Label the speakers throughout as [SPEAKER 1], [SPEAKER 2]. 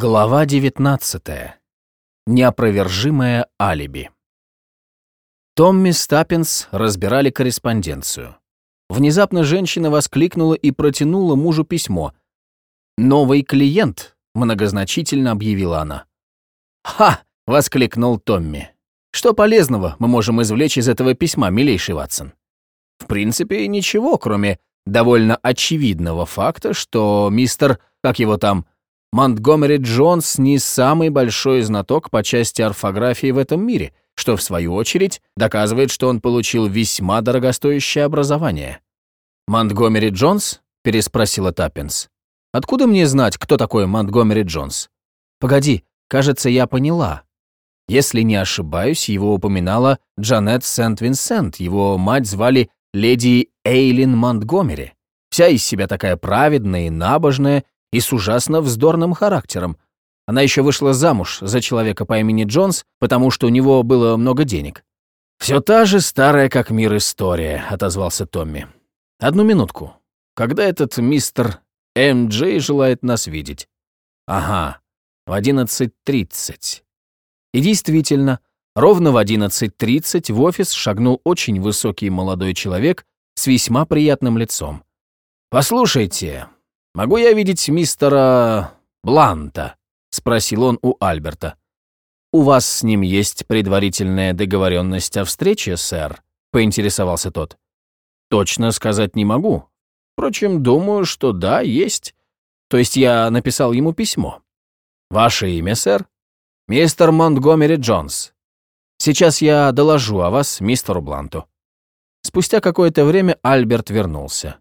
[SPEAKER 1] Глава 19. Неопровержимое алиби. Томми Стаппинс разбирали корреспонденцию. Внезапно женщина воскликнула и протянула мужу письмо. «Новый клиент», — многозначительно объявила она. «Ха!» — воскликнул Томми. «Что полезного мы можем извлечь из этого письма, милейший Ватсон?» «В принципе, ничего, кроме довольно очевидного факта, что мистер, как его там, Монтгомери Джонс не самый большой знаток по части орфографии в этом мире, что, в свою очередь, доказывает, что он получил весьма дорогостоящее образование. «Монтгомери Джонс?» — переспросила Таппинс. «Откуда мне знать, кто такой Монтгомери Джонс?» «Погоди, кажется, я поняла. Если не ошибаюсь, его упоминала Джанет Сент-Винсент, его мать звали леди Эйлин Монтгомери. Вся из себя такая праведная и набожная, и с ужасно вздорным характером. Она еще вышла замуж за человека по имени Джонс, потому что у него было много денег. «Все та же старая как мир история», — отозвался Томми. «Одну минутку. Когда этот мистер М. Джей желает нас видеть?» «Ага, в 11.30». И действительно, ровно в 11.30 в офис шагнул очень высокий молодой человек с весьма приятным лицом. «Послушайте, «Могу я видеть мистера Бланта?» — спросил он у Альберта. «У вас с ним есть предварительная договоренность о встрече, сэр?» — поинтересовался тот. «Точно сказать не могу. Впрочем, думаю, что да, есть. То есть я написал ему письмо. Ваше имя, сэр? Мистер Монтгомери Джонс. Сейчас я доложу о вас мистеру Бланту». Спустя какое-то время Альберт вернулся.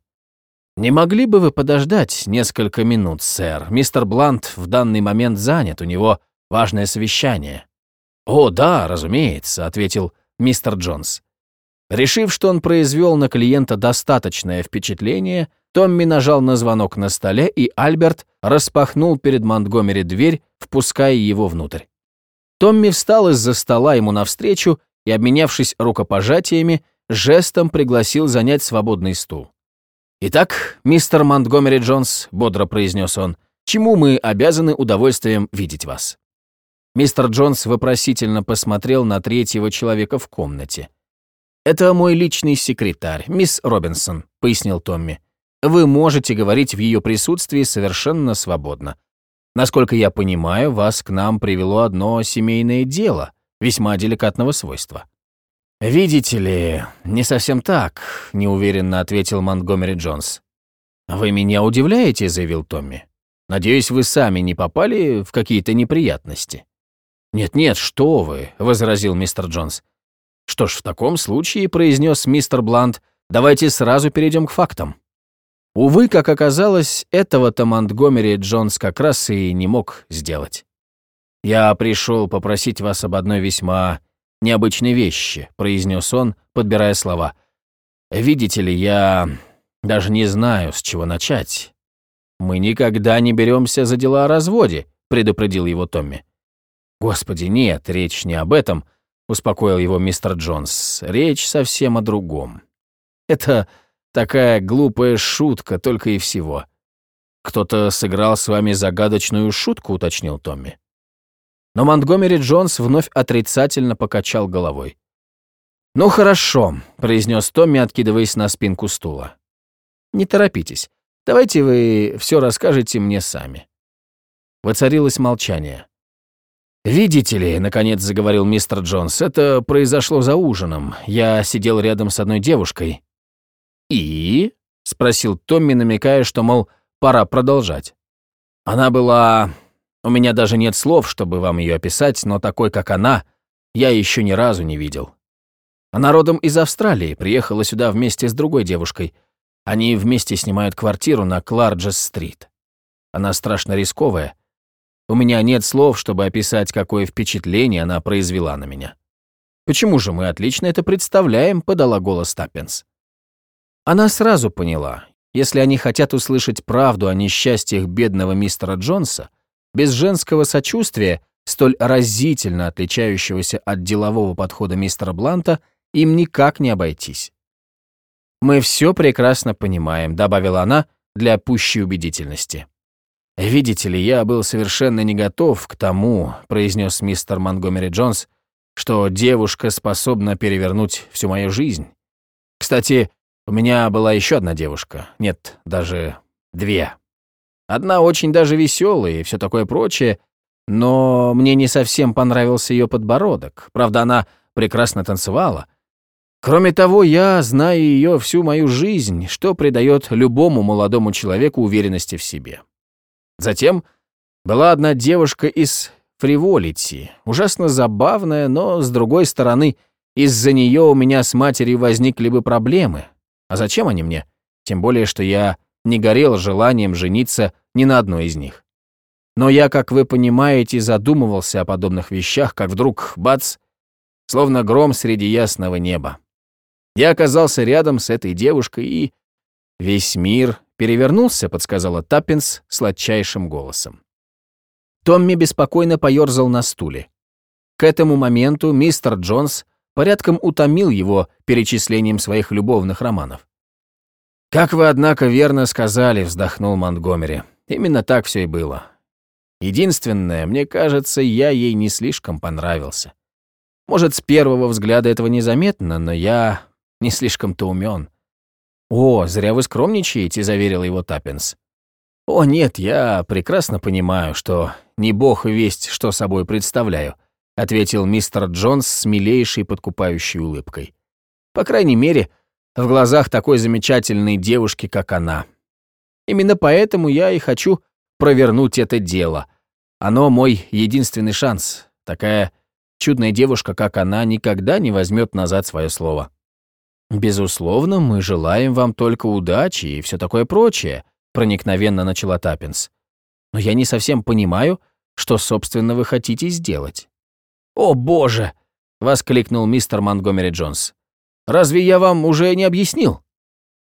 [SPEAKER 1] «Не могли бы вы подождать несколько минут, сэр? Мистер Блант в данный момент занят, у него важное совещание». «О, да, разумеется», — ответил мистер Джонс. Решив, что он произвел на клиента достаточное впечатление, Томми нажал на звонок на столе, и Альберт распахнул перед Монтгомери дверь, впуская его внутрь. Томми встал из-за стола ему навстречу и, обменявшись рукопожатиями, жестом пригласил занять свободный стул. «Итак, мистер Монтгомери Джонс», — бодро произнес он, «чему мы обязаны удовольствием видеть вас?» Мистер Джонс вопросительно посмотрел на третьего человека в комнате. «Это мой личный секретарь, мисс Робинсон», — пояснил Томми. «Вы можете говорить в ее присутствии совершенно свободно. Насколько я понимаю, вас к нам привело одно семейное дело, весьма деликатного свойства». «Видите ли, не совсем так», — неуверенно ответил Монтгомери Джонс. «Вы меня удивляете», — заявил Томми. «Надеюсь, вы сами не попали в какие-то неприятности». «Нет-нет, что вы», — возразил мистер Джонс. «Что ж, в таком случае», — произнес мистер Блант, — «давайте сразу перейдем к фактам». Увы, как оказалось, этого-то Монтгомери Джонс как раз и не мог сделать. «Я пришел попросить вас об одной весьма необычные вещи», — произнес он, подбирая слова. «Видите ли, я даже не знаю, с чего начать. Мы никогда не беремся за дела о разводе», — предупредил его Томми. «Господи, нет, речь не об этом», — успокоил его мистер Джонс. «Речь совсем о другом. Это такая глупая шутка только и всего». «Кто-то сыграл с вами загадочную шутку», — уточнил Томми. Но Монтгомери Джонс вновь отрицательно покачал головой. «Ну хорошо», — произнес Томми, откидываясь на спинку стула. «Не торопитесь. Давайте вы все расскажете мне сами». Воцарилось молчание. «Видите ли», — наконец заговорил мистер Джонс, — «это произошло за ужином. Я сидел рядом с одной девушкой». «И?» — спросил Томми, намекая, что, мол, пора продолжать. Она была у меня даже нет слов, чтобы вам ее описать, но такой, как она, я еще ни разу не видел. Она родом из Австралии, приехала сюда вместе с другой девушкой. Они вместе снимают квартиру на Кларджес-стрит. Она страшно рисковая. У меня нет слов, чтобы описать, какое впечатление она произвела на меня. «Почему же мы отлично это представляем?» — подала голос Таппинс. Она сразу поняла, если они хотят услышать правду о несчастьях бедного мистера Джонса, без женского сочувствия, столь разительно отличающегося от делового подхода мистера Бланта, им никак не обойтись. «Мы все прекрасно понимаем», — добавила она для пущей убедительности. «Видите ли, я был совершенно не готов к тому», — произнес мистер Монгомери Джонс, «что девушка способна перевернуть всю мою жизнь. Кстати, у меня была еще одна девушка. Нет, даже две. Одна очень даже веселая и все такое прочее, но мне не совсем понравился ее подбородок. Правда, она прекрасно танцевала. Кроме того, я знаю ее всю мою жизнь, что придает любому молодому человеку уверенности в себе. Затем была одна девушка из Фриволити, ужасно забавная, но, с другой стороны, из-за нее у меня с матерью возникли бы проблемы. А зачем они мне? Тем более, что я не горел желанием жениться ни на одной из них. Но я, как вы понимаете, задумывался о подобных вещах, как вдруг, бац, словно гром среди ясного неба. Я оказался рядом с этой девушкой, и весь мир перевернулся, подсказала Таппинс сладчайшим голосом. Томми беспокойно поёрзал на стуле. К этому моменту мистер Джонс порядком утомил его перечислением своих любовных романов. «Как вы, однако, верно сказали», — вздохнул Монтгомери. «Именно так все и было. Единственное, мне кажется, я ей не слишком понравился. Может, с первого взгляда этого незаметно, но я не слишком-то умен. «О, зря вы скромничаете», — заверил его Таппинс. «О, нет, я прекрасно понимаю, что не бог весть, что собой представляю», — ответил мистер Джонс с милейшей подкупающей улыбкой. «По крайней мере, в глазах такой замечательной девушки, как она. Именно поэтому я и хочу провернуть это дело. Оно мой единственный шанс. Такая чудная девушка, как она, никогда не возьмет назад свое слово. Безусловно, мы желаем вам только удачи и все такое прочее, проникновенно начала Таппинс. Но я не совсем понимаю, что, собственно, вы хотите сделать. О, боже! воскликнул мистер Монгомери Джонс. Разве я вам уже не объяснил?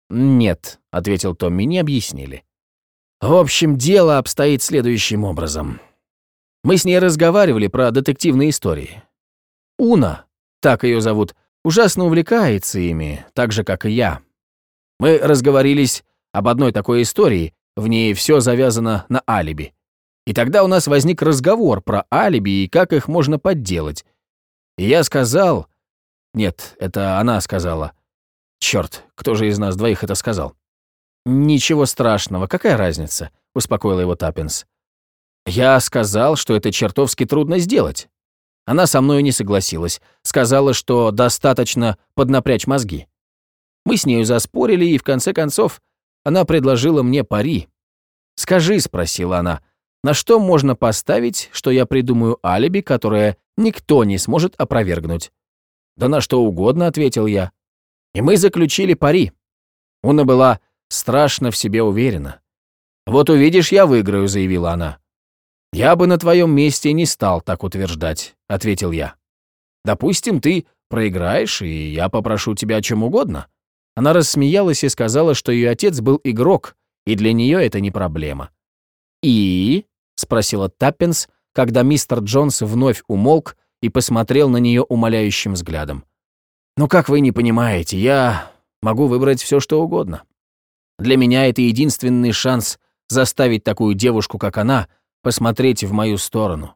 [SPEAKER 1] Нет, ответил Томми, не объяснили. В общем, дело обстоит следующим образом. Мы с ней разговаривали про детективные истории. Уна, так ее зовут, ужасно увлекается ими, так же, как и я. Мы разговорились об одной такой истории, в ней все завязано на алиби. И тогда у нас возник разговор про алиби и как их можно подделать. И я сказал... Нет, это она сказала. Черт, кто же из нас двоих это сказал? «Ничего страшного, какая разница?» — успокоила его Таппинс. «Я сказал, что это чертовски трудно сделать». Она со мной не согласилась, сказала, что достаточно поднапрячь мозги. Мы с нею заспорили, и в конце концов она предложила мне пари. «Скажи», — спросила она, — «на что можно поставить, что я придумаю алиби, которое никто не сможет опровергнуть?» «Да на что угодно», — ответил я. И мы заключили пари. Уна была страшно в себе уверена. «Вот увидишь, я выиграю», — заявила она. «Я бы на твоем месте не стал так утверждать», — ответил я. «Допустим, ты проиграешь, и я попрошу тебя о чем угодно». Она рассмеялась и сказала, что ее отец был игрок, и для нее это не проблема. «И?» — спросила Таппинс, когда мистер Джонс вновь умолк и посмотрел на нее умоляющим взглядом. «Ну как вы не понимаете, я могу выбрать все, что угодно. Для меня это единственный шанс заставить такую девушку, как она, посмотреть в мою сторону.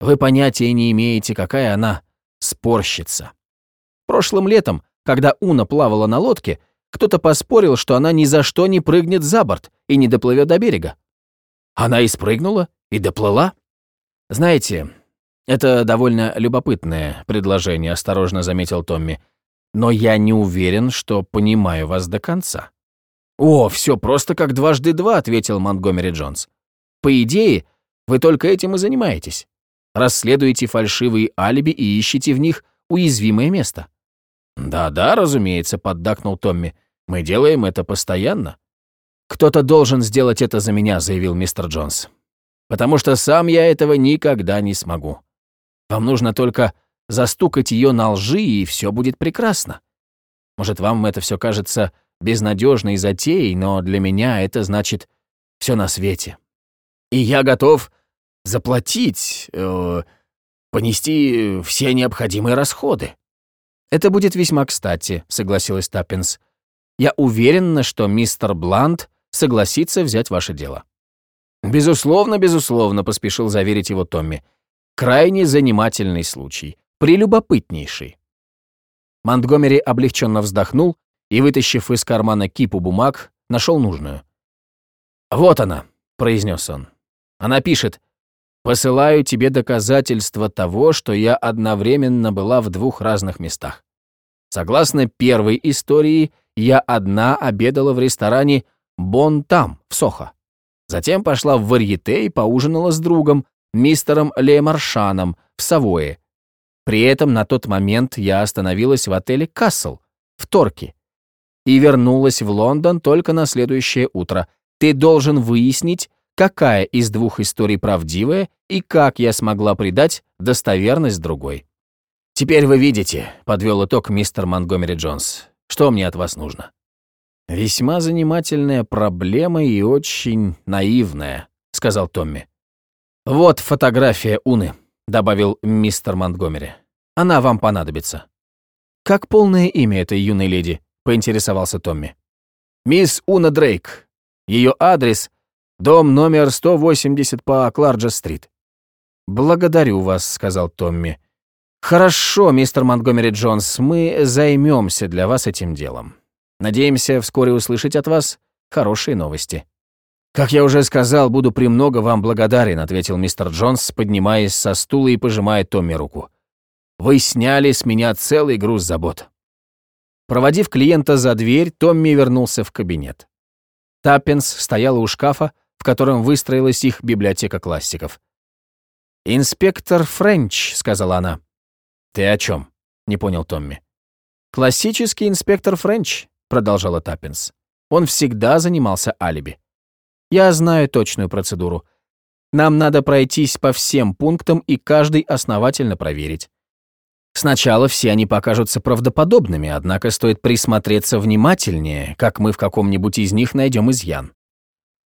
[SPEAKER 1] Вы понятия не имеете, какая она спорщица. Прошлым летом, когда Уна плавала на лодке, кто-то поспорил, что она ни за что не прыгнет за борт и не доплывет до берега. Она и спрыгнула, и доплыла. Знаете, это довольно любопытное предложение, осторожно заметил Томми. Но я не уверен, что понимаю вас до конца. «О, все просто как дважды два», — ответил Монтгомери Джонс. «По идее, вы только этим и занимаетесь. Расследуете фальшивые алиби и ищете в них уязвимое место». «Да-да, разумеется», — поддакнул Томми. «Мы делаем это постоянно». «Кто-то должен сделать это за меня», — заявил мистер Джонс. «Потому что сам я этого никогда не смогу. Вам нужно только застукать ее на лжи, и все будет прекрасно. Может, вам это все кажется безнадежной затеей, но для меня это значит все на свете. И я готов заплатить, э, понести все необходимые расходы. Это будет весьма кстати, согласилась Таппинс. Я уверена, что мистер Блант согласится взять ваше дело. «Безусловно, безусловно», — поспешил заверить его Томми. «Крайне занимательный случай. Прелюбопытнейший». Монтгомери облегченно вздохнул и, вытащив из кармана кипу бумаг, нашел нужную. «Вот она», — произнес он. Она пишет «Посылаю тебе доказательства того, что я одновременно была в двух разных местах. Согласно первой истории, я одна обедала в ресторане «Бон Там» в Сохо. Затем пошла в Варьете и поужинала с другом, мистером Ле Маршаном, в Савое. При этом на тот момент я остановилась в отеле «Кассел» в Торке и вернулась в Лондон только на следующее утро. Ты должен выяснить, какая из двух историй правдивая и как я смогла придать достоверность другой. «Теперь вы видите», — подвел итог мистер Монгомери Джонс, «что мне от вас нужно». «Весьма занимательная проблема и очень наивная», — сказал Томми. «Вот фотография Уны», — добавил мистер Монтгомери. «Она вам понадобится». «Как полное имя этой юной леди?» — поинтересовался Томми. «Мисс Уна Дрейк. Ее адрес — дом номер 180 по Кларджа-стрит». «Благодарю вас», — сказал Томми. «Хорошо, мистер Монтгомери Джонс, мы займемся для вас этим делом. Надеемся вскоре услышать от вас хорошие новости». «Как я уже сказал, буду премного вам благодарен», — ответил мистер Джонс, поднимаясь со стула и пожимая Томми руку. «Вы сняли с меня целый груз забот». Проводив клиента за дверь, Томми вернулся в кабинет. Таппинс стояла у шкафа, в котором выстроилась их библиотека классиков. «Инспектор Френч», — сказала она. «Ты о чем? не понял Томми. «Классический инспектор Френч», — продолжала Таппинс. «Он всегда занимался алиби. Я знаю точную процедуру. Нам надо пройтись по всем пунктам и каждый основательно проверить. Сначала все они покажутся правдоподобными, однако стоит присмотреться внимательнее, как мы в каком-нибудь из них найдем изъян.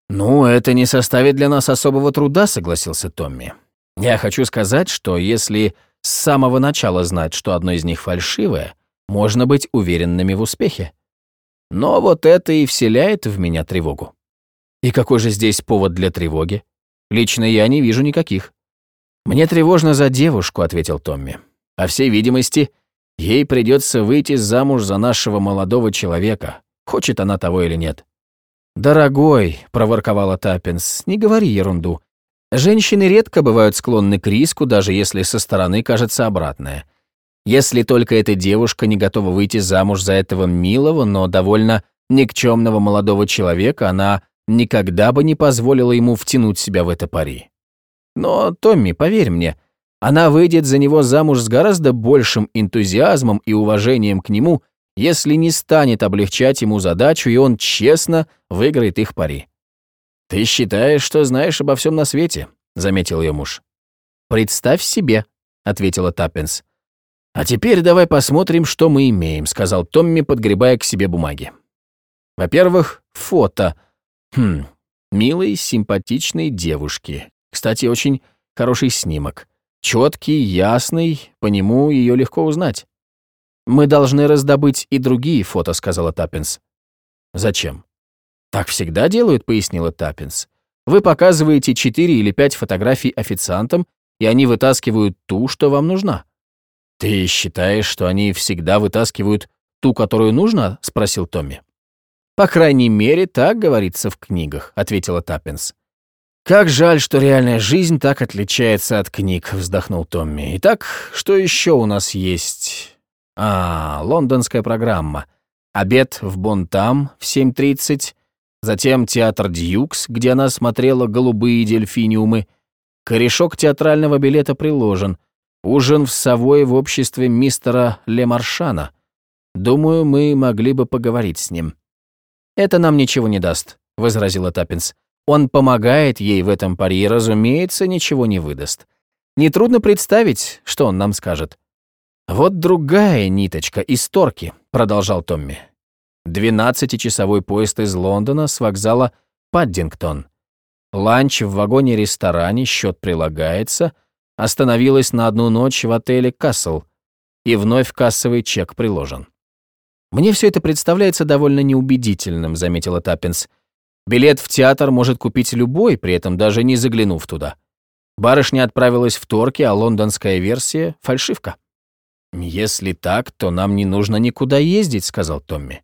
[SPEAKER 1] «Ну, это не составит для нас особого труда», — согласился Томми. «Я хочу сказать, что если с самого начала знать, что одно из них фальшивое, можно быть уверенными в успехе. Но вот это и вселяет в меня тревогу. И какой же здесь повод для тревоги? Лично я не вижу никаких. Мне тревожно за девушку, ответил Томми. По всей видимости, ей придется выйти замуж за нашего молодого человека, хочет она того или нет. «Дорогой», — проворковала Таппинс, — «не говори ерунду. Женщины редко бывают склонны к риску, даже если со стороны кажется обратное. Если только эта девушка не готова выйти замуж за этого милого, но довольно никчемного молодого человека, она никогда бы не позволила ему втянуть себя в это пари. Но, Томми, поверь мне, она выйдет за него замуж с гораздо большим энтузиазмом и уважением к нему, если не станет облегчать ему задачу, и он честно выиграет их пари. «Ты считаешь, что знаешь обо всем на свете», — заметил ее муж. «Представь себе», — ответила Таппинс. «А теперь давай посмотрим, что мы имеем», — сказал Томми, подгребая к себе бумаги. «Во-первых, фото. Хм, милой, симпатичной девушки. Кстати, очень хороший снимок. Четкий, ясный, по нему ее легко узнать». «Мы должны раздобыть и другие фото», — сказала Таппинс. «Зачем?» «Так всегда делают», — пояснила Таппинс. «Вы показываете четыре или пять фотографий официантам, и они вытаскивают ту, что вам нужна». «Ты считаешь, что они всегда вытаскивают ту, которую нужно?» — спросил Томми. «По крайней мере, так говорится в книгах», — ответила Таппинс. «Как жаль, что реальная жизнь так отличается от книг», — вздохнул Томми. «Итак, что еще у нас есть?» «А, лондонская программа. Обед в Бон Там в 7.30, Затем театр Дьюкс, где она смотрела голубые дельфиниумы. Корешок театрального билета приложен. Ужин в Савое в обществе мистера Лемаршана. Думаю, мы могли бы поговорить с ним. «Это нам ничего не даст», — возразила Таппинс. «Он помогает ей в этом пари и, разумеется, ничего не выдаст. Нетрудно представить, что он нам скажет». «Вот другая ниточка из Торки», — продолжал Томми. Двенадцатичасовой поезд из Лондона с вокзала Паддингтон. Ланч в вагоне-ресторане, счет прилагается. Остановилась на одну ночь в отеле «Кассел». И вновь кассовый чек приложен. «Мне все это представляется довольно неубедительным», — заметила Таппинс. Билет в театр может купить любой, при этом даже не заглянув туда. Барышня отправилась в Торки, а лондонская версия — фальшивка. «Если так, то нам не нужно никуда ездить», — сказал Томми.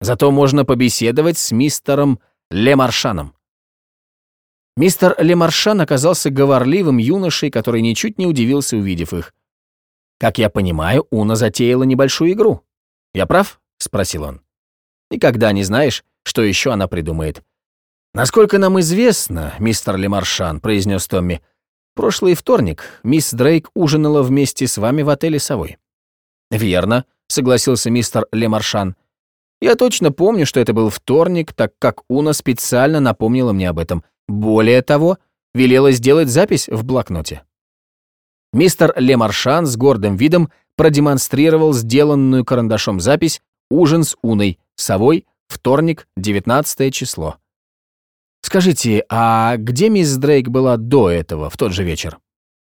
[SPEAKER 1] «Зато можно побеседовать с мистером Лемаршаном». Мистер Лемаршан оказался говорливым юношей, который ничуть не удивился, увидев их. «Как я понимаю, Уна затеяла небольшую игру. Я прав?» — спросил он. «Никогда не знаешь, что еще она придумает». «Насколько нам известно, мистер Лемаршан», — произнес Томми, «прошлый вторник мисс Дрейк ужинала вместе с вами в отеле «Совой». «Верно», — согласился мистер Лемаршан. «Я точно помню, что это был вторник, так как Уна специально напомнила мне об этом. Более того, велела сделать запись в блокноте. Мистер Лемаршан с гордым видом продемонстрировал сделанную карандашом запись «Ужин с Уной, совой, вторник, 19 число». «Скажите, а где мисс Дрейк была до этого, в тот же вечер?»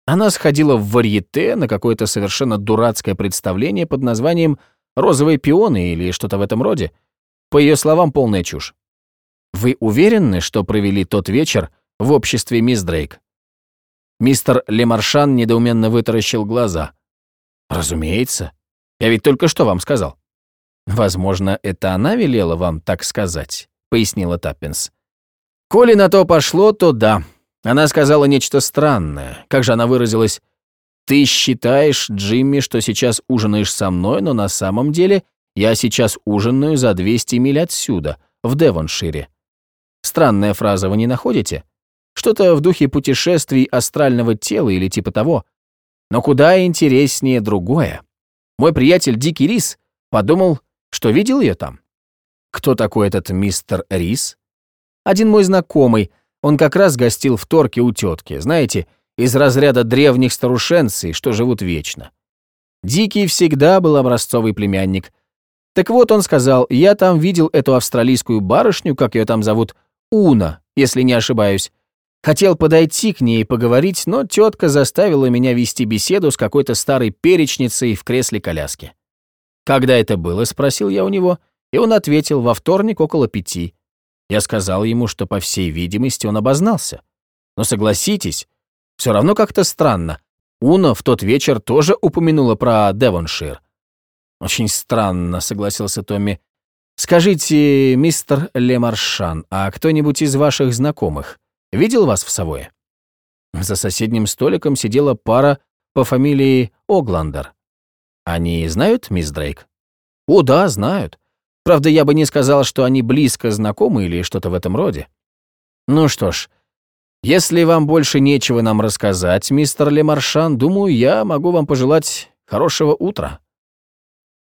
[SPEAKER 1] Она сходила в варьете на какое-то совершенно дурацкое представление под названием «Розовые пионы» или что-то в этом роде. По ее словам, полная чушь. Вы уверены, что провели тот вечер в обществе мисс Дрейк?» Мистер Лемаршан недоуменно вытаращил глаза. «Разумеется. Я ведь только что вам сказал». «Возможно, это она велела вам так сказать», — пояснила Таппинс. «Коли на то пошло, то да. Она сказала нечто странное. Как же она выразилась? Ты считаешь, Джимми, что сейчас ужинаешь со мной, но на самом деле я сейчас ужинаю за 200 миль отсюда, в Девоншире. Странная фраза, вы не находите? Что-то в духе путешествий астрального тела или типа того. Но куда интереснее другое. Мой приятель Дикий Рис подумал, что видел ее там. Кто такой этот мистер Рис? Один мой знакомый, он как раз гостил в Торке у тетки, знаете, из разряда древних старушенций, что живут вечно. Дикий всегда был образцовый племянник. Так вот, он сказал, я там видел эту австралийскую барышню, как ее там зовут, Уна, если не ошибаюсь. Хотел подойти к ней и поговорить, но тетка заставила меня вести беседу с какой-то старой перечницей в кресле коляски. «Когда это было?» — спросил я у него, и он ответил во вторник около пяти. Я сказал ему, что, по всей видимости, он обознался. Но согласитесь, все равно как-то странно. Уна в тот вечер тоже упомянула про Девоншир. «Очень странно», — согласился Томми. «Скажите, мистер Лемаршан, а кто-нибудь из ваших знакомых видел вас в Савое?» За соседним столиком сидела пара по фамилии Огландер. «Они знают мисс Дрейк?» «О, да, знают. Правда, я бы не сказал, что они близко знакомы или что-то в этом роде. Ну что ж, если вам больше нечего нам рассказать, мистер Лемаршан, думаю, я могу вам пожелать хорошего утра».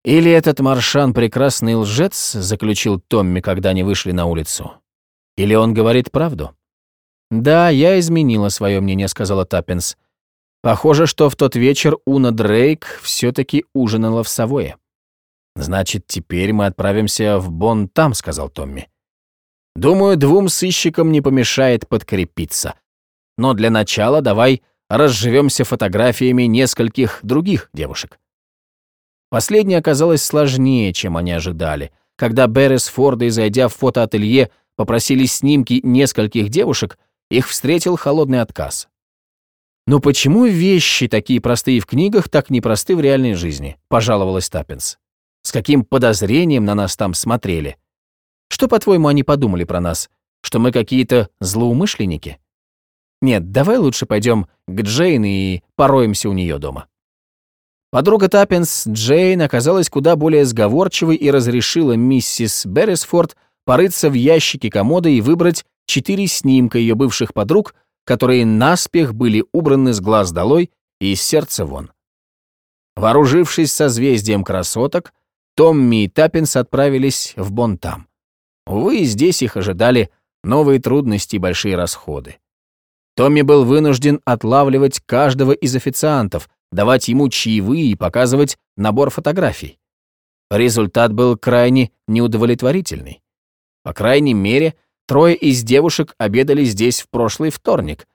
[SPEAKER 1] «Или этот Маршан прекрасный лжец», — заключил Томми, когда они вышли на улицу. «Или он говорит правду?» «Да, я изменила свое мнение», — сказала Таппинс. «Похоже, что в тот вечер Уна Дрейк все таки ужинала в Савое». «Значит, теперь мы отправимся в Бон-Там», — сказал Томми. «Думаю, двум сыщикам не помешает подкрепиться. Но для начала давай разживемся фотографиями нескольких других девушек». Последнее оказалось сложнее, чем они ожидали. Когда Беррес Форды, зайдя в фотоателье, попросили снимки нескольких девушек, их встретил холодный отказ. «Ну почему вещи, такие простые в книгах, так непросты в реальной жизни?» – пожаловалась Таппинс. «С каким подозрением на нас там смотрели? Что, по-твоему, они подумали про нас? Что мы какие-то злоумышленники? Нет, давай лучше пойдем к Джейн и пороемся у нее дома». Подруга Таппинс, Джейн, оказалась куда более сговорчивой и разрешила миссис Беррисфорд порыться в ящике комода и выбрать четыре снимка ее бывших подруг, которые наспех были убраны с глаз долой и из сердца вон. Вооружившись созвездием красоток, Томми и Таппинс отправились в Бонтам. Увы, здесь их ожидали новые трудности и большие расходы. Томми был вынужден отлавливать каждого из официантов, давать ему чаевые и показывать набор фотографий. Результат был крайне неудовлетворительный. По крайней мере, трое из девушек обедали здесь в прошлый вторник.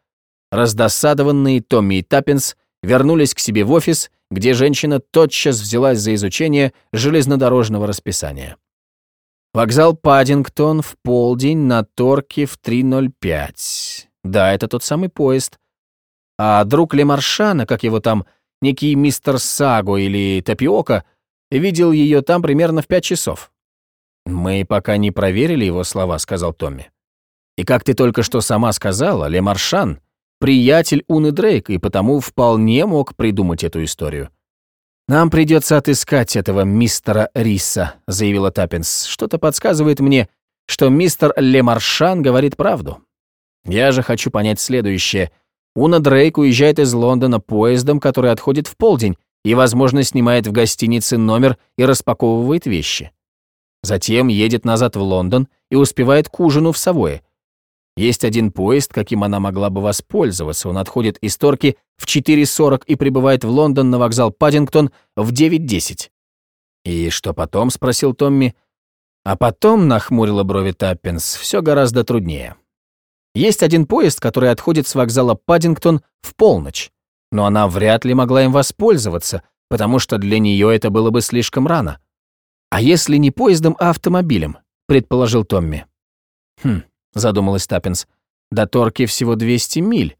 [SPEAKER 1] Раздосадованные Томми и Таппинс вернулись к себе в офис, где женщина тотчас взялась за изучение железнодорожного расписания. Вокзал Паддингтон в полдень на Торке в 3.05. Да, это тот самый поезд. А друг Лемаршана, как его там, некий мистер Саго или Тапиока, видел ее там примерно в пять часов. «Мы пока не проверили его слова», — сказал Томми. «И как ты только что сама сказала, Лемаршан — приятель Уны Дрейк, и потому вполне мог придумать эту историю». «Нам придется отыскать этого мистера Риса», — заявила Таппинс. «Что-то подсказывает мне, что мистер Лемаршан говорит правду. Я же хочу понять следующее. Уна Дрейк уезжает из Лондона поездом, который отходит в полдень, и, возможно, снимает в гостинице номер и распаковывает вещи. Затем едет назад в Лондон и успевает к ужину в Савое. Есть один поезд, каким она могла бы воспользоваться. Он отходит из Торки в 4.40 и прибывает в Лондон на вокзал Паддингтон в 9.10. «И что потом?» — спросил Томми. А потом, нахмурила брови Таппинс, все гораздо труднее. Есть один поезд, который отходит с вокзала Паддингтон в полночь, но она вряд ли могла им воспользоваться, потому что для нее это было бы слишком рано. «А если не поездом, а автомобилем?» — предположил Томми. «Хм», — задумалась Таппинс, — «до Торки всего 200 миль.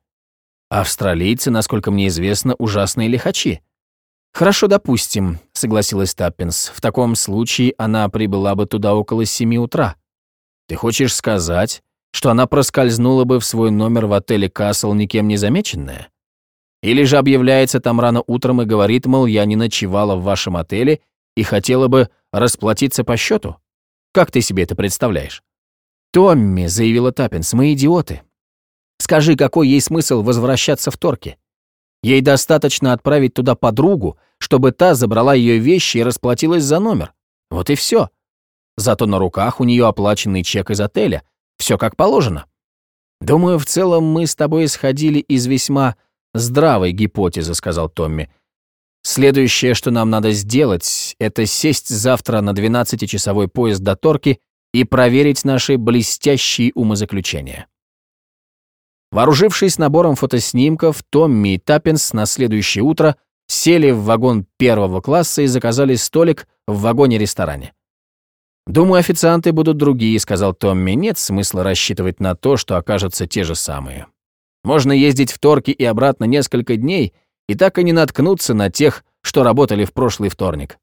[SPEAKER 1] Австралийцы, насколько мне известно, ужасные лихачи». «Хорошо, допустим», — согласилась Таппинс. «В таком случае она прибыла бы туда около семи утра. Ты хочешь сказать, что она проскользнула бы в свой номер в отеле «Касл» никем не замеченная? Или же объявляется там рано утром и говорит, мол, я не ночевала в вашем отеле и хотела бы расплатиться по счету? Как ты себе это представляешь? «Томми», — заявила Таппинс, — «мы идиоты. Скажи, какой ей смысл возвращаться в Торки? Ей достаточно отправить туда подругу, чтобы та забрала ее вещи и расплатилась за номер. Вот и все. Зато на руках у нее оплаченный чек из отеля. Все как положено. Думаю, в целом мы с тобой исходили из весьма здравой гипотезы», — сказал Томми. Следующее, что нам надо сделать, это сесть завтра на 12-часовой поезд до Торки и проверить наши блестящие умозаключения. Вооружившись набором фотоснимков, Томми и Таппинс на следующее утро сели в вагон первого класса и заказали столик в вагоне-ресторане. «Думаю, официанты будут другие», — сказал Томми. «Нет смысла рассчитывать на то, что окажутся те же самые. Можно ездить в Торки и обратно несколько дней — и так и не наткнуться на тех, что работали в прошлый вторник.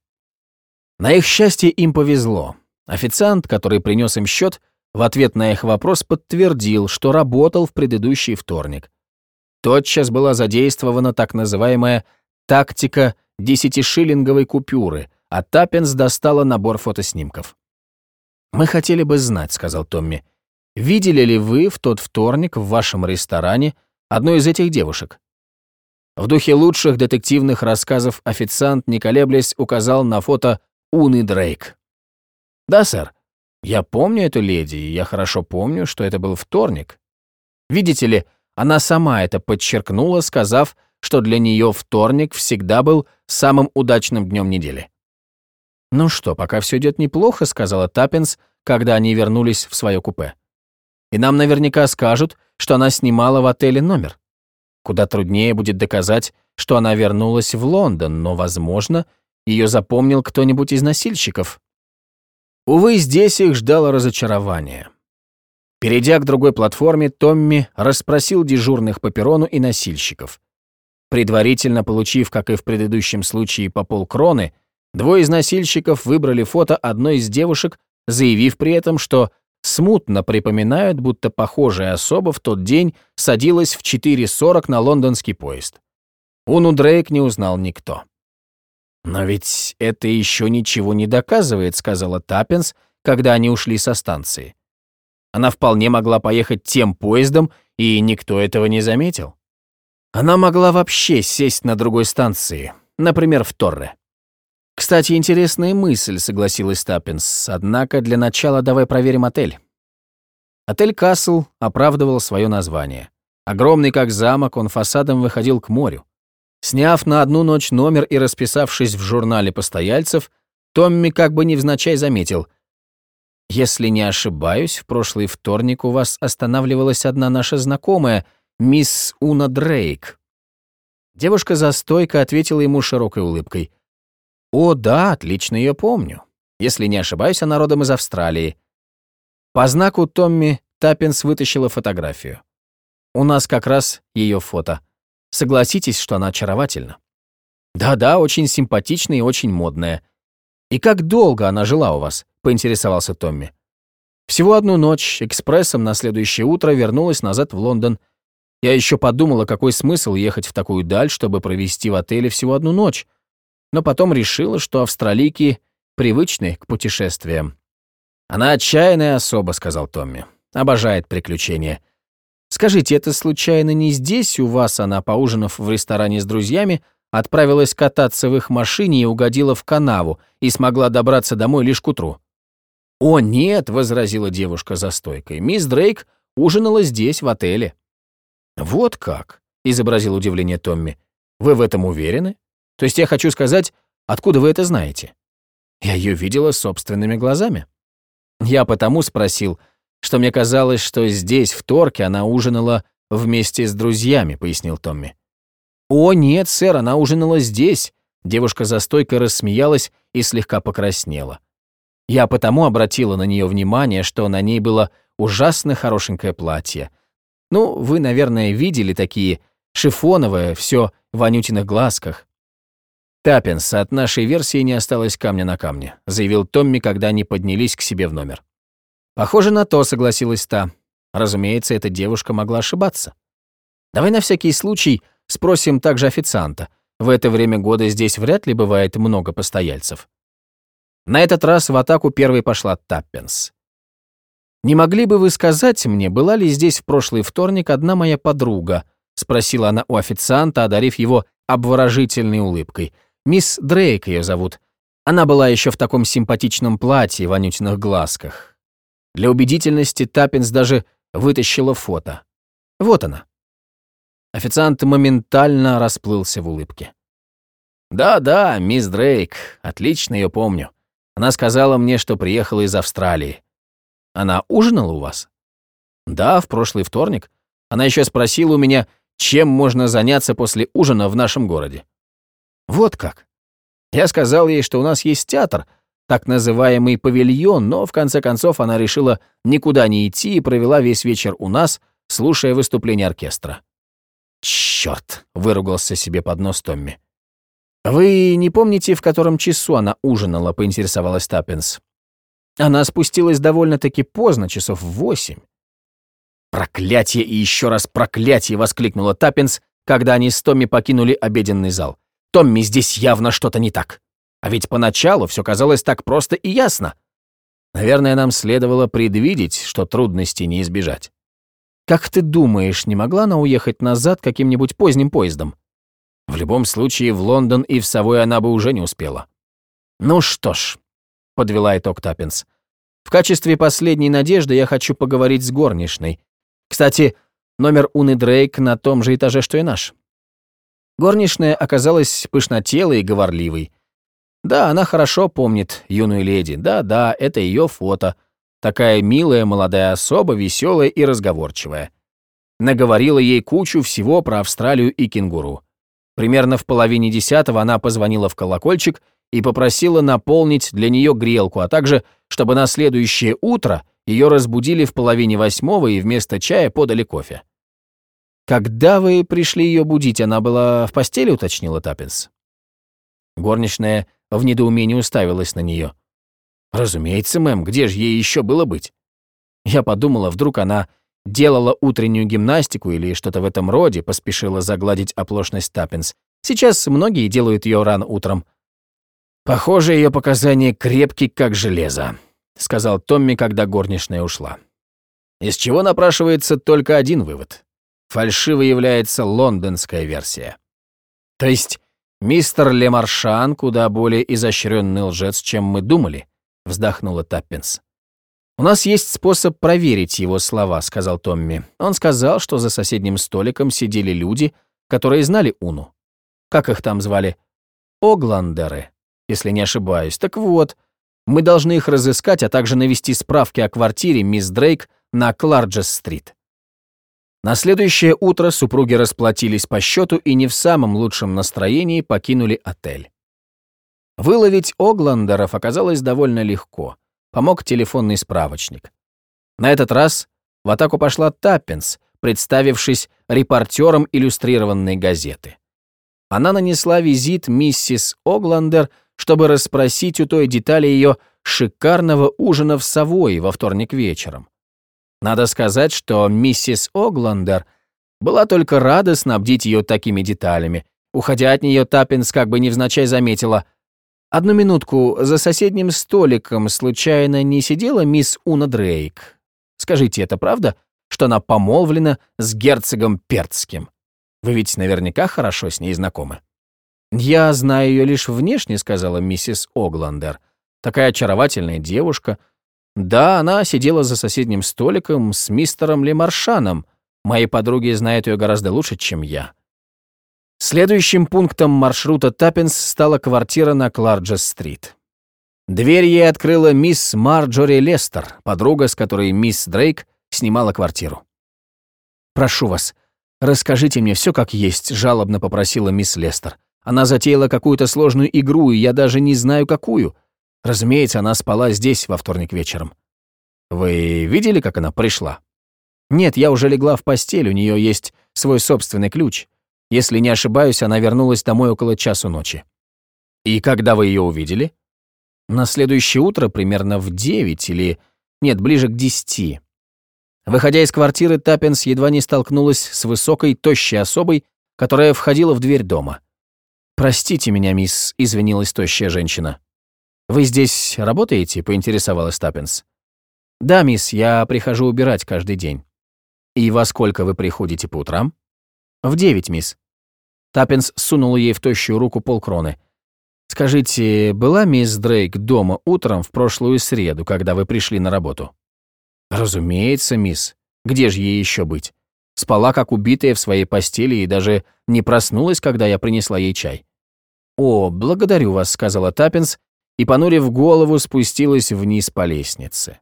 [SPEAKER 1] На их счастье им повезло. Официант, который принес им счет, в ответ на их вопрос подтвердил, что работал в предыдущий вторник. Тотчас была задействована так называемая «тактика десятишиллинговой купюры», а Таппинс достала набор фотоснимков. «Мы хотели бы знать», — сказал Томми, «видели ли вы в тот вторник в вашем ресторане одну из этих девушек?» В духе лучших детективных рассказов официант, не колеблясь, указал на фото Уны Дрейк. «Да, сэр. Я помню эту леди, и я хорошо помню, что это был вторник. Видите ли, она сама это подчеркнула, сказав, что для нее вторник всегда был самым удачным днем недели. «Ну что, пока все идет неплохо», — сказала Таппинс, когда они вернулись в свое купе. «И нам наверняка скажут, что она снимала в отеле номер. Куда труднее будет доказать, что она вернулась в Лондон, но, возможно, ее запомнил кто-нибудь из носильщиков. Увы, здесь их ждало разочарование. Перейдя к другой платформе, Томми расспросил дежурных по перрону и носильщиков. Предварительно получив, как и в предыдущем случае, по полкроны, двое из носильщиков выбрали фото одной из девушек, заявив при этом, что смутно припоминают, будто похожая особа в тот день садилась в 4.40 на лондонский поезд. Уну Дрейк не узнал никто. «Но ведь это еще ничего не доказывает», — сказала Таппинс, когда они ушли со станции. Она вполне могла поехать тем поездом, и никто этого не заметил. Она могла вообще сесть на другой станции, например, в Торре. «Кстати, интересная мысль», — согласилась Таппинс. «Однако для начала давай проверим отель». Отель «Касл» оправдывал свое название. Огромный как замок, он фасадом выходил к морю. Сняв на одну ночь номер и расписавшись в журнале постояльцев, Томми как бы невзначай заметил. «Если не ошибаюсь, в прошлый вторник у вас останавливалась одна наша знакомая, мисс Уна Дрейк». Девушка за стойкой ответила ему широкой улыбкой. «О, да, отлично ее помню. Если не ошибаюсь, она родом из Австралии. По знаку Томми Таппинс вытащила фотографию. У нас как раз ее фото. Согласитесь, что она очаровательна. Да-да, очень симпатичная и очень модная. И как долго она жила у вас? поинтересовался Томми. Всего одну ночь, экспрессом на следующее утро вернулась назад в Лондон. Я еще подумала, какой смысл ехать в такую даль, чтобы провести в отеле всего одну ночь. Но потом решила, что австралийки привычны к путешествиям. «Она отчаянная особа», — сказал Томми. «Обожает приключения. Скажите, это случайно не здесь у вас она, поужинав в ресторане с друзьями, отправилась кататься в их машине и угодила в канаву и смогла добраться домой лишь к утру?» «О, нет», — возразила девушка за стойкой. «Мисс Дрейк ужинала здесь, в отеле». «Вот как?» — изобразил удивление Томми. «Вы в этом уверены? То есть я хочу сказать, откуда вы это знаете?» Я ее видела собственными глазами. Я потому спросил, что мне казалось, что здесь, в Торке, она ужинала вместе с друзьями, пояснил Томми. «О, нет, сэр, она ужинала здесь», девушка за стойкой рассмеялась и слегка покраснела. Я потому обратила на нее внимание, что на ней было ужасно хорошенькое платье. Ну, вы, наверное, видели такие, шифоновое, все в анютиных глазках. «Таппинс, от нашей версии не осталось камня на камне», заявил Томми, когда они поднялись к себе в номер. «Похоже на то», — согласилась та. Разумеется, эта девушка могла ошибаться. «Давай на всякий случай спросим также официанта. В это время года здесь вряд ли бывает много постояльцев». На этот раз в атаку первой пошла Таппенс. «Не могли бы вы сказать мне, была ли здесь в прошлый вторник одна моя подруга?» — спросила она у официанта, одарив его обворожительной улыбкой. «Мисс Дрейк ее зовут. Она была еще в таком симпатичном платье в вонючных глазках». Для убедительности Таппинс даже вытащила фото. Вот она. Официант моментально расплылся в улыбке. «Да-да, мисс Дрейк, отлично ее помню. Она сказала мне, что приехала из Австралии. Она ужинала у вас? Да, в прошлый вторник. Она еще спросила у меня, чем можно заняться после ужина в нашем городе. Вот как. Я сказал ей, что у нас есть театр, так называемый павильон, но в конце концов она решила никуда не идти и провела весь вечер у нас, слушая выступление оркестра. «Чёрт!» — выругался себе под нос Томми. «Вы не помните, в котором часу она ужинала?» — поинтересовалась Таппинс. Она спустилась довольно-таки поздно, часов в восемь. «Проклятие и еще раз проклятие!» — воскликнула Таппинс, когда они с Томми покинули обеденный зал. «Томми, здесь явно что-то не так. А ведь поначалу все казалось так просто и ясно. Наверное, нам следовало предвидеть, что трудностей не избежать. Как ты думаешь, не могла она уехать назад каким-нибудь поздним поездом?» В любом случае, в Лондон и в Совой она бы уже не успела. «Ну что ж», — подвела итог Таппинс, «в качестве последней надежды я хочу поговорить с горничной. Кстати, номер Уны Дрейк на том же этаже, что и наш». Горничная оказалась пышнотелой и говорливой. Да, она хорошо помнит юную леди. Да-да, это ее фото. Такая милая молодая особа, веселая и разговорчивая. Наговорила ей кучу всего про Австралию и кенгуру. Примерно в половине десятого она позвонила в колокольчик и попросила наполнить для нее грелку, а также, чтобы на следующее утро ее разбудили в половине восьмого и вместо чая подали кофе. «Когда вы пришли ее будить, она была в постели?» — уточнила Таппинс. Горничная в недоумении уставилась на нее. «Разумеется, мэм, где же ей еще было быть?» Я подумала, вдруг она делала утреннюю гимнастику или что-то в этом роде, поспешила загладить оплошность Таппинс. Сейчас многие делают ее рано утром. Похоже, ее показания крепки, как железо, сказал Томми, когда горничная ушла. Из чего напрашивается только один вывод. Фальшивой является лондонская версия. То есть мистер Лемаршан куда более изощренный лжец, чем мы думали, вздохнула Таппинс. «У нас есть способ проверить его слова», — сказал Томми. Он сказал, что за соседним столиком сидели люди, которые знали Уну. Как их там звали? Огландеры, если не ошибаюсь. Так вот, мы должны их разыскать, а также навести справки о квартире мисс Дрейк на Кларджес-стрит. На следующее утро супруги расплатились по счету и не в самом лучшем настроении покинули отель. Выловить Огландеров оказалось довольно легко. Помог телефонный справочник. На этот раз в атаку пошла Таппинс, представившись репортером иллюстрированной газеты. Она нанесла визит миссис Огландер, чтобы расспросить у той детали ее шикарного ужина в Савое во вторник вечером. Надо сказать, что миссис Огландер была только рада снабдить ее такими деталями. Уходя от нее, Таппинс как бы невзначай заметила. «Одну минутку, за соседним столиком случайно не сидела мисс Уна Дрейк? Скажите, это правда, что она помолвлена с герцогом Перцким? Вы ведь наверняка хорошо с ней знакомы». «Я знаю ее лишь внешне», — сказала миссис Огландер. «Такая очаровательная девушка. Да, она сидела за соседним столиком с мистером Лемаршаном. Мои подруги знают ее гораздо лучше, чем я». Следующим пунктом маршрута Таппинс стала квартира на Кларджес-стрит. Дверь ей открыла мисс Марджори Лестер, подруга, с которой мисс Дрейк снимала квартиру. «Прошу вас, расскажите мне все как есть», — жалобно попросила мисс Лестер. Она затеяла какую-то сложную игру, и я даже не знаю, какую. Разумеется, она спала здесь во вторник вечером. Вы видели, как она пришла? Нет, я уже легла в постель, у нее есть свой собственный ключ. Если не ошибаюсь, она вернулась домой около часу ночи. И когда вы ее увидели? На следующее утро, примерно в девять или... Нет, ближе к десяти. Выходя из квартиры, Таппинс едва не столкнулась с высокой, тощей особой, которая входила в дверь дома. «Простите меня, мисс», — извинилась тощая женщина. «Вы здесь работаете?» — поинтересовалась Таппинс. «Да, мисс, я прихожу убирать каждый день». «И во сколько вы приходите по утрам?» «В девять, мисс». Таппинс сунула ей в тощую руку полкроны. «Скажите, была мисс Дрейк дома утром в прошлую среду, когда вы пришли на работу?» «Разумеется, мисс. Где же ей еще быть? Спала как убитая в своей постели и даже не проснулась, когда я принесла ей чай. «О, благодарю вас», — сказала Таппинс, и, понурив голову, спустилась вниз по лестнице.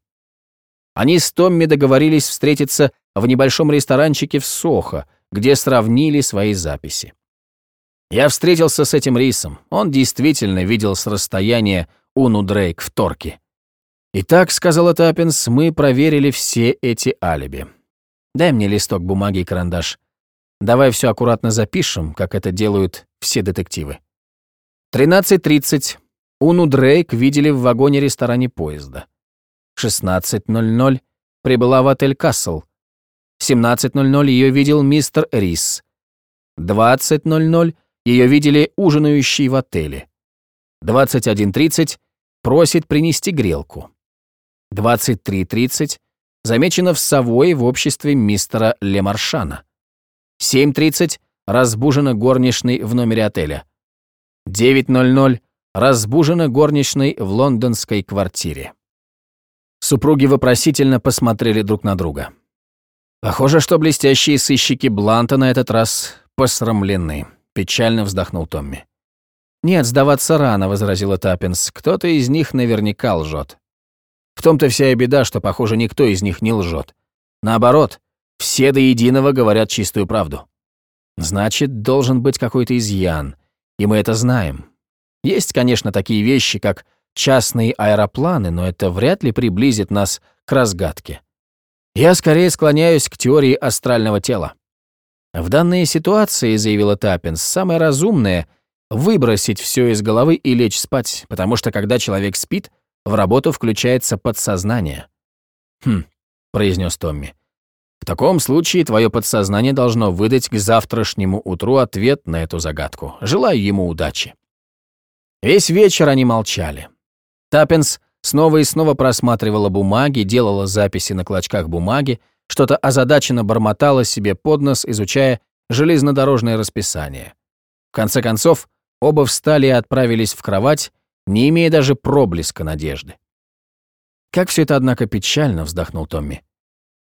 [SPEAKER 1] Они с Томми договорились встретиться в небольшом ресторанчике в Сохо, где сравнили свои записи. Я встретился с этим Рисом. Он действительно видел с расстояния Уну Дрейк в Торки. «Итак», — сказала Таппинс, — «мы проверили все эти алиби. Дай мне листок бумаги и карандаш. Давай все аккуратно запишем, как это делают все детективы». 13.30. Уну Дрейк видели в вагоне-ресторане поезда. 16.00 прибыла в отель Кассел. 17.00 ее видел мистер Рис. 20.00 ее видели ужинающей в отеле. 21.30 просит принести грелку. 23.30 замечено в Савое в обществе мистера Лемаршана. 7.30 разбужена горничной в номере отеля. 9.00 разбужена горничной в лондонской квартире. Супруги вопросительно посмотрели друг на друга. Похоже, что блестящие сыщики Бланта на этот раз посрамлены, печально вздохнул Томми. «Нет, сдаваться рано», — возразила Таппинс. «Кто-то из них наверняка лжет». В том-то вся и беда, что, похоже, никто из них не лжет. Наоборот, все до единого говорят чистую правду. Значит, должен быть какой-то изъян, и мы это знаем. Есть, конечно, такие вещи, как частные аэропланы, но это вряд ли приблизит нас к разгадке. Я скорее склоняюсь к теории астрального тела. В данной ситуации, заявила Таппинс, самое разумное — выбросить все из головы и лечь спать, потому что когда человек спит, в работу включается подсознание. «Хм», — произнес Томми. В таком случае твое подсознание должно выдать к завтрашнему утру ответ на эту загадку. Желаю ему удачи. Весь вечер они молчали. Таппинс снова и снова просматривала бумаги, делала записи на клочках бумаги, что-то озадаченно бормотала себе под нос, изучая железнодорожное расписание. В конце концов, оба встали и отправились в кровать, не имея даже проблеска надежды. «Как все это, однако, печально», — вздохнул Томми.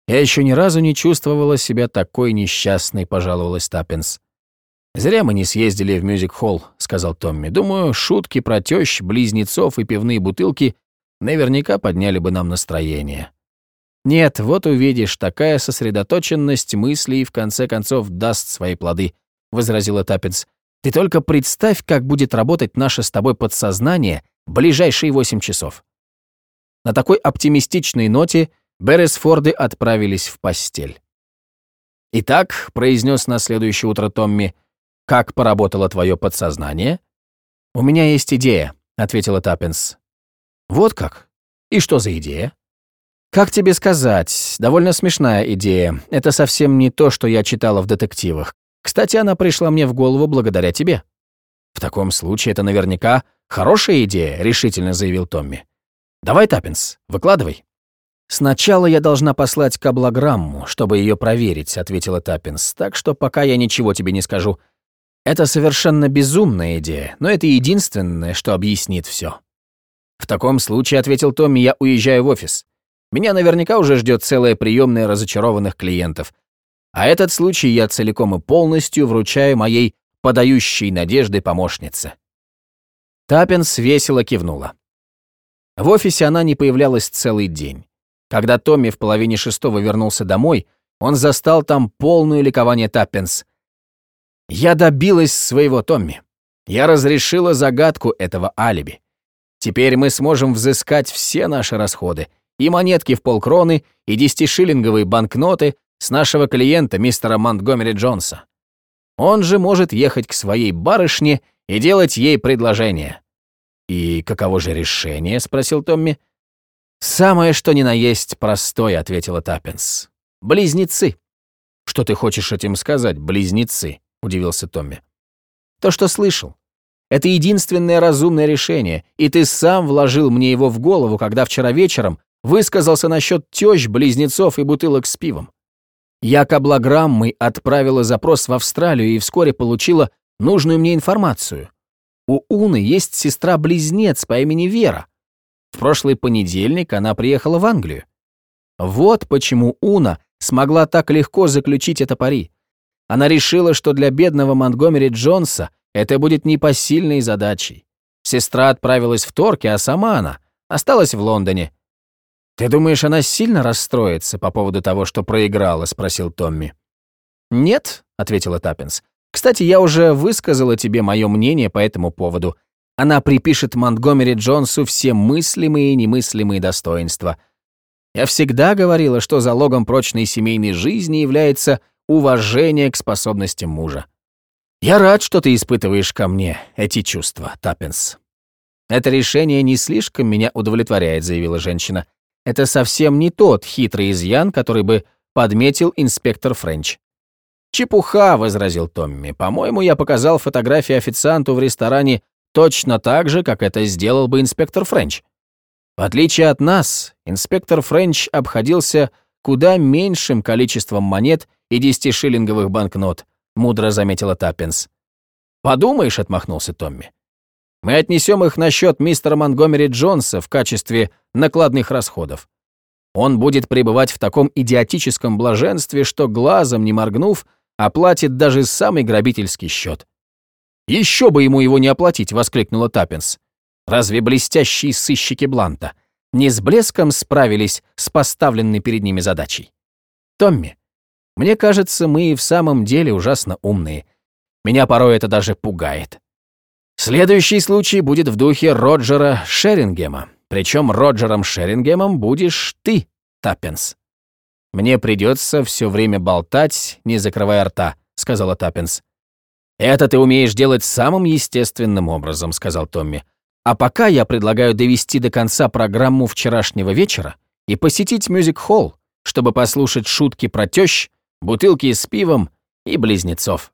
[SPEAKER 1] Я еще ни разу не чувствовала себя такой несчастной, пожаловалась Таппинс. «Зря мы не съездили в мюзик-холл», — сказал Томми. «Думаю, шутки про тещ, близнецов и пивные бутылки наверняка подняли бы нам настроение». «Нет, вот увидишь, такая сосредоточенность мыслей в конце концов даст свои плоды», — возразила Таппинс. Ты только представь, как будет работать наше с тобой подсознание ближайшие 8 часов. На такой оптимистичной ноте Берресфорды отправились в постель. «Итак», — произнес на следующее утро Томми, — «как поработало твое подсознание?» «У меня есть идея», — ответила Таппинс. «Вот как? И что за идея?» «Как тебе сказать? Довольно смешная идея. Это совсем не то, что я читала в детективах. Кстати, она пришла мне в голову благодаря тебе». «В таком случае это наверняка хорошая идея», — решительно заявил Томми. «Давай, Таппинс, выкладывай». «Сначала я должна послать каблограмму, чтобы ее проверить», — ответила Таппинс. «Так что пока я ничего тебе не скажу. Это совершенно безумная идея, но это единственное, что объяснит все. «В таком случае», — ответил Томми, — «я уезжаю в офис. Меня наверняка уже ждет целая приемная разочарованных клиентов. А этот случай я целиком и полностью вручаю моей подающей надежды помощнице». Таппинс весело кивнула. В офисе она не появлялась целый день. Когда Томми в половине шестого вернулся домой, он застал там полную ликования Таппинс. «Я добилась своего, Томми. Я разрешила загадку этого алиби. Теперь мы сможем взыскать все наши расходы, и монетки в полкроны, и десятишиллинговые банкноты с нашего клиента, мистера Монтгомери Джонса. Он же может ехать к своей барышне и делать ей предложение. «И каково же решение?» — спросил Томми. «Самое что ни на есть простое», — ответила Таппинс. «Близнецы». «Что ты хочешь этим сказать, близнецы?» — удивился Томми. «То, что слышал. Это единственное разумное решение, и ты сам вложил мне его в голову, когда вчера вечером высказался насчет тещ, близнецов и бутылок с пивом. Я каблограммой отправила запрос в Австралию и вскоре получила нужную мне информацию. У Уны есть сестра-близнец по имени Вера. В прошлый понедельник она приехала в Англию. Вот почему Уна смогла так легко заключить это пари. Она решила, что для бедного Монтгомери Джонса это будет непосильной задачей. Сестра отправилась в Торки, а сама она осталась в Лондоне. «Ты думаешь, она сильно расстроится по поводу того, что проиграла?» — спросил Томми. «Нет», — ответила Таппинс. «Кстати, я уже высказала тебе мое мнение по этому поводу. Она припишет Монтгомери Джонсу все мыслимые и немыслимые достоинства. Я всегда говорила, что залогом прочной семейной жизни является уважение к способностям мужа. Я рад, что ты испытываешь ко мне эти чувства, Таппинс. Это решение не слишком меня удовлетворяет, заявила женщина. Это совсем не тот хитрый изъян, который бы подметил инспектор Френч. «Чепуха», — возразил Томми. «По-моему, я показал фотографии официанту в ресторане точно так же, как это сделал бы инспектор Френч. В отличие от нас, инспектор Френч обходился куда меньшим количеством монет и десятишиллинговых банкнот», — мудро заметила Таппинс. «Подумаешь», — отмахнулся Томми. Мы отнесем их на счет мистера Монгомери Джонса в качестве накладных расходов. Он будет пребывать в таком идиотическом блаженстве, что глазом не моргнув, оплатит даже самый грабительский счет. «Еще бы ему его не оплатить!» — воскликнула Таппинс. «Разве блестящие сыщики Бланта не с блеском справились с поставленной перед ними задачей? Томми, мне кажется, мы и в самом деле ужасно умные. Меня порой это даже пугает». Следующий случай будет в духе Роджера Шерингема. Причем Роджером Шерингемом будешь ты, Таппенс. «Мне придется все время болтать, не закрывая рта», — сказала Таппенс. «Это ты умеешь делать самым естественным образом», — сказал Томми. «А пока я предлагаю довести до конца программу вчерашнего вечера и посетить мюзик-холл, чтобы послушать шутки про тещ, бутылки с пивом и близнецов».